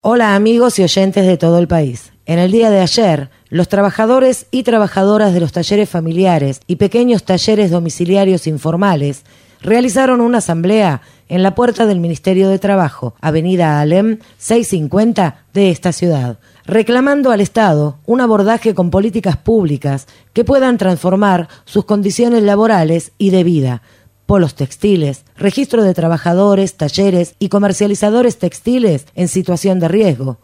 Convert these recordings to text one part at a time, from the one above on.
Hola amigos y oyentes de todo el país. En el día de ayer, los trabajadores y trabajadoras de los talleres familiares y pequeños talleres domiciliarios informales realizaron una asamblea en la puerta del Ministerio de Trabajo, Avenida Alem 650 de esta ciudad, reclamando al Estado un abordaje con políticas públicas que puedan transformar sus condiciones laborales y de vida, polos textiles, registro de trabajadores, talleres y comercializadores textiles en situación de riesgo,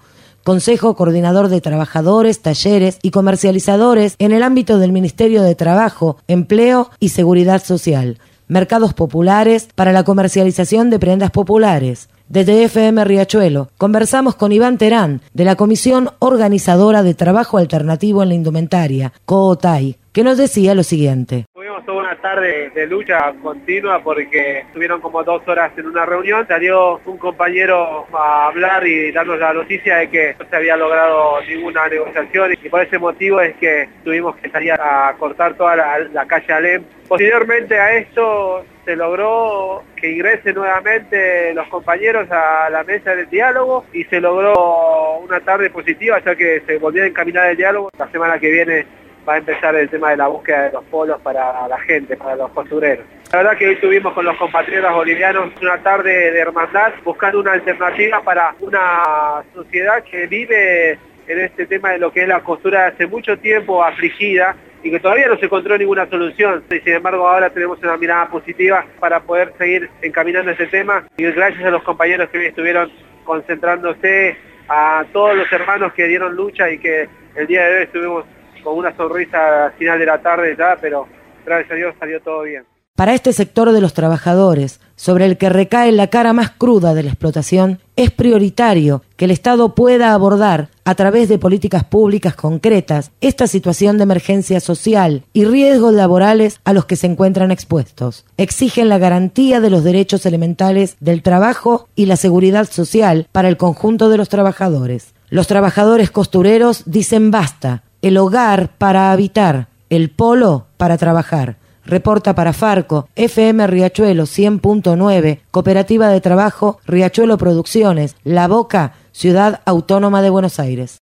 Consejo Coordinador de Trabajadores, Talleres y Comercializadores en el ámbito del Ministerio de Trabajo, Empleo y Seguridad Social, mercados populares para la comercialización de prendas populares. Desde FM Riachuelo conversamos con Iván Terán de la Comisión Organizadora de Trabajo Alternativo en la Indumentaria, COOTAI, que nos decía lo siguiente toda una tarde de lucha continua porque estuvieron como dos horas en una reunión. Salió un compañero a hablar y darnos la noticia de que no se había logrado ninguna negociación y por ese motivo es que tuvimos que salir a cortar toda la, calle Alem. Posteriormente a esto se logró que ingresen nuevamente los compañeros a la mesa del diálogo y se logró una tarde positiva ya que se volvió a encaminar el diálogo. La semana que viene va a empezar el tema de la búsqueda de los polos para la gente, para los costureros. La verdad que hoy tuvimos con los compatriotas bolivianos una tarde de hermandad buscando una alternativa para una sociedad que vive en este tema de lo que es la costura hace mucho tiempo afligida y que todavía no se encontró ninguna solución. Y sin embargo ahora tenemos una mirada positiva para poder seguir encaminando este tema y gracias a los compañeros que estuvieron concentrándose, a todos los hermanos que dieron lucha y que el día de hoy estuvimos con una sonrisa al final de la tarde ya, pero gracias a Dios salió todo bien. Para este sector de los trabajadores, sobre el que recae la cara más cruda de la explotación, es prioritario que el Estado pueda abordar, a través de políticas públicas concretas, esta situación de emergencia social y riesgos laborales a los que se encuentran expuestos. Exigen la garantía de los derechos elementales del trabajo y la seguridad social para el conjunto de los trabajadores. Los trabajadores costureros dicen basta, el hogar para habitar, el polo para trabajar. Reporta para Farco, FM Riachuelo 100.9, Cooperativa de Trabajo Riachuelo Producciones, La Boca, Ciudad Autónoma de Buenos Aires.